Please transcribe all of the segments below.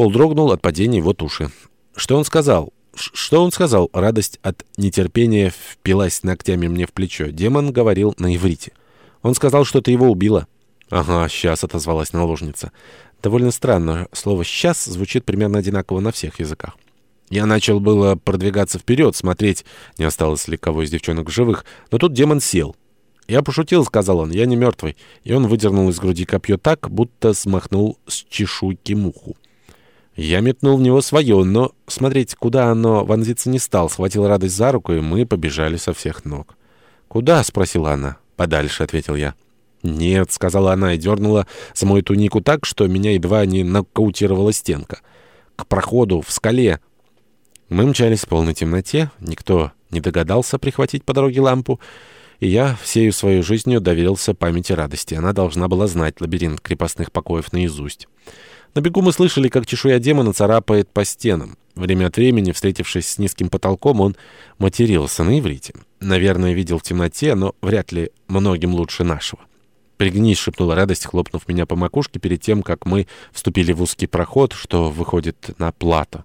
Пол дрогнул от падения его туши. «Что он сказал?» «Что он сказал?» Радость от нетерпения впилась ногтями мне в плечо. Демон говорил на иврите. «Он сказал, что ты его убила». «Ага, сейчас», — отозвалась наложница. Довольно странно. Слово «сейчас» звучит примерно одинаково на всех языках. Я начал было продвигаться вперед, смотреть, не осталось ли кого из девчонок живых, но тут демон сел. «Я пошутил», — сказал он, — «я не мертвый». И он выдернул из груди копье так, будто смахнул с чешуйки муху. Я метнул в него свое, но смотреть, куда оно вонзиться не стал, схватил радость за руку, и мы побежали со всех ног. «Куда?» — спросила она. «Подальше», — ответил я. «Нет», — сказала она и дернула за мою тунику так, что меня едва не нокаутировала стенка. «К проходу, в скале». Мы мчались в полной темноте, никто не догадался прихватить по дороге лампу, и я всею своей жизнью доверился памяти радости. Она должна была знать лабиринт крепостных покоев наизусть. На бегу мы слышали, как чешуя демона царапает по стенам. Время от времени, встретившись с низким потолком, он матерился на иврите. Наверное, видел в темноте, но вряд ли многим лучше нашего. «Пригнись», — шепнула радость, хлопнув меня по макушке перед тем, как мы вступили в узкий проход, что выходит на плато.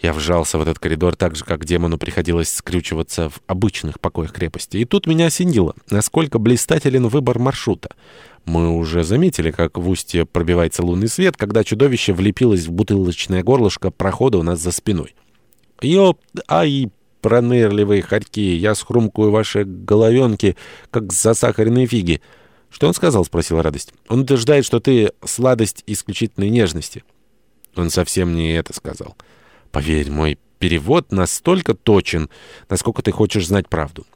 Я вжался в этот коридор так же, как демону приходилось скрючиваться в обычных покоях крепости. И тут меня осенило, насколько блистателен выбор маршрута. Мы уже заметили, как в устье пробивается лунный свет, когда чудовище влепилось в бутылочное горлышко прохода у нас за спиной. «Ёп, ай, пронырливые хорьки, я схрумкую ваши головенки, как засахаренные фиги». «Что он сказал?» — спросила радость. «Он утверждает, что ты сладость исключительной нежности». Он совсем не это сказал. «Поверь, мой перевод настолько точен, насколько ты хочешь знать правду».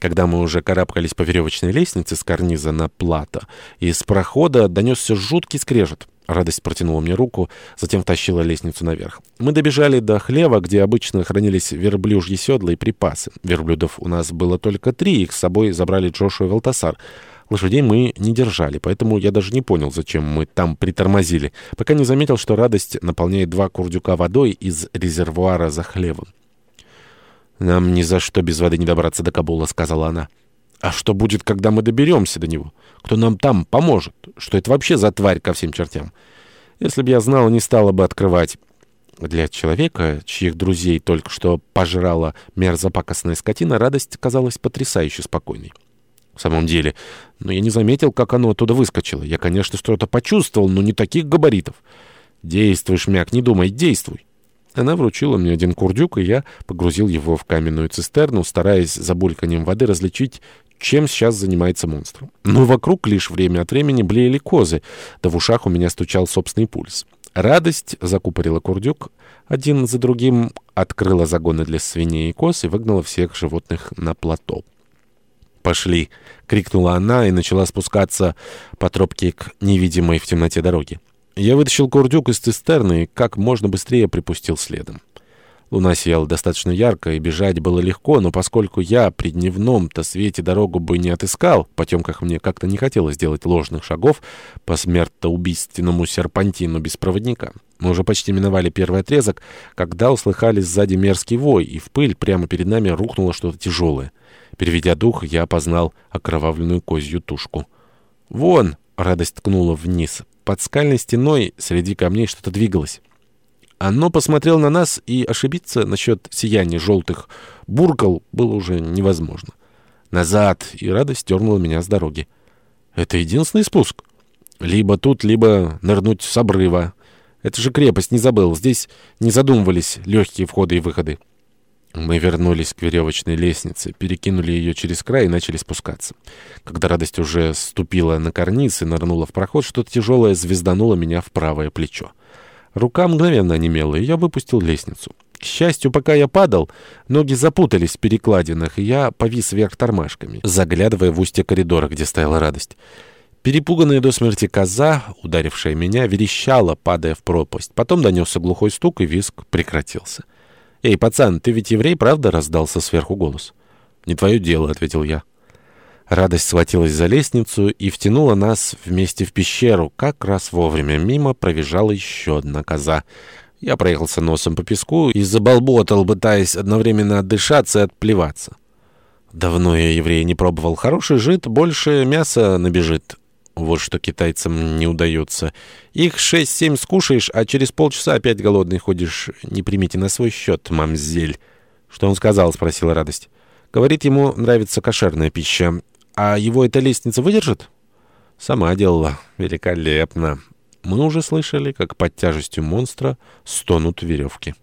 Когда мы уже карабкались по веревочной лестнице с карниза на плато, из прохода донесся жуткий скрежет. Радость протянула мне руку, затем втащила лестницу наверх. Мы добежали до хлева, где обычно хранились верблюжьи седла и припасы. Верблюдов у нас было только три, их с собой забрали Джошуа и. Лошадей мы не держали, поэтому я даже не понял, зачем мы там притормозили, пока не заметил, что радость наполняет два курдюка водой из резервуара за хлевом. «Нам ни за что без воды не добраться до Кабула», — сказала она. «А что будет, когда мы доберемся до него? Кто нам там поможет? Что это вообще за тварь ко всем чертям? Если бы я знал, не стала бы открывать». Для человека, чьих друзей только что пожрала мерзопакостная скотина, радость казалась потрясающе спокойной. В самом деле, но я не заметил, как оно оттуда выскочило. Я, конечно, что-то почувствовал, но не таких габаритов. Действуй, шмяк, не думай, действуй. Она вручила мне один курдюк, и я погрузил его в каменную цистерну, стараясь за бульканием воды различить, чем сейчас занимается монстр. Но вокруг лишь время от времени блеяли козы, да в ушах у меня стучал собственный пульс. Радость закупорила курдюк, один за другим открыла загоны для свиней и коз и выгнала всех животных на плато. «Пошли!» — крикнула она и начала спускаться по тропке к невидимой в темноте дороге. Я вытащил курдюк из цистерны и как можно быстрее припустил следом. Луна сияла достаточно ярко, и бежать было легко, но поскольку я при дневном-то свете дорогу бы не отыскал, в потемках мне как-то не хотелось делать ложных шагов по смертоубийственному серпантину без проводника. Мы уже почти миновали первый отрезок, когда услыхали сзади мерзкий вой, и в пыль прямо перед нами рухнуло что-то тяжелое. Переведя дух, я опознал окровавленную козью тушку. «Вон!» — радость ткнула вниз. Под скальной стеной среди камней что-то двигалось. Оно посмотрело на нас, и ошибиться насчет сияния желтых буркал было уже невозможно. Назад, и радость дернула меня с дороги. Это единственный спуск. Либо тут, либо нырнуть с обрыва. Это же крепость, не забыл. Здесь не задумывались легкие входы и выходы. Мы вернулись к веревочной лестнице, перекинули ее через край и начали спускаться. Когда радость уже ступила на карниз и нырнула в проход, что-то тяжелое звездануло меня в правое плечо. Рука мгновенно онемела, и я выпустил лестницу. К счастью, пока я падал, ноги запутались в перекладинах, и я повис вверх тормашками, заглядывая в устье коридора, где стояла радость. Перепуганная до смерти коза, ударившая меня, верещала, падая в пропасть. Потом донесся глухой стук, и виск прекратился. «Эй, пацан, ты ведь еврей, правда?» — раздался сверху голос. «Не твое дело», — ответил я. Радость схватилась за лестницу и втянула нас вместе в пещеру. Как раз вовремя мимо пробежала еще одна коза. Я проехался носом по песку и заболботал, пытаясь одновременно отдышаться и отплеваться. Давно я еврея не пробовал. Хороший жид, больше мяса набежит. Вот что китайцам не удается. Их шесть-семь скушаешь, а через полчаса опять голодный ходишь. Не примите на свой счет, мамзель. Что он сказал, спросила радость. Говорит, ему нравится кошерная пища. А его эта лестница выдержит? Сама делала. Великолепно. Мы уже слышали, как под тяжестью монстра стонут веревки.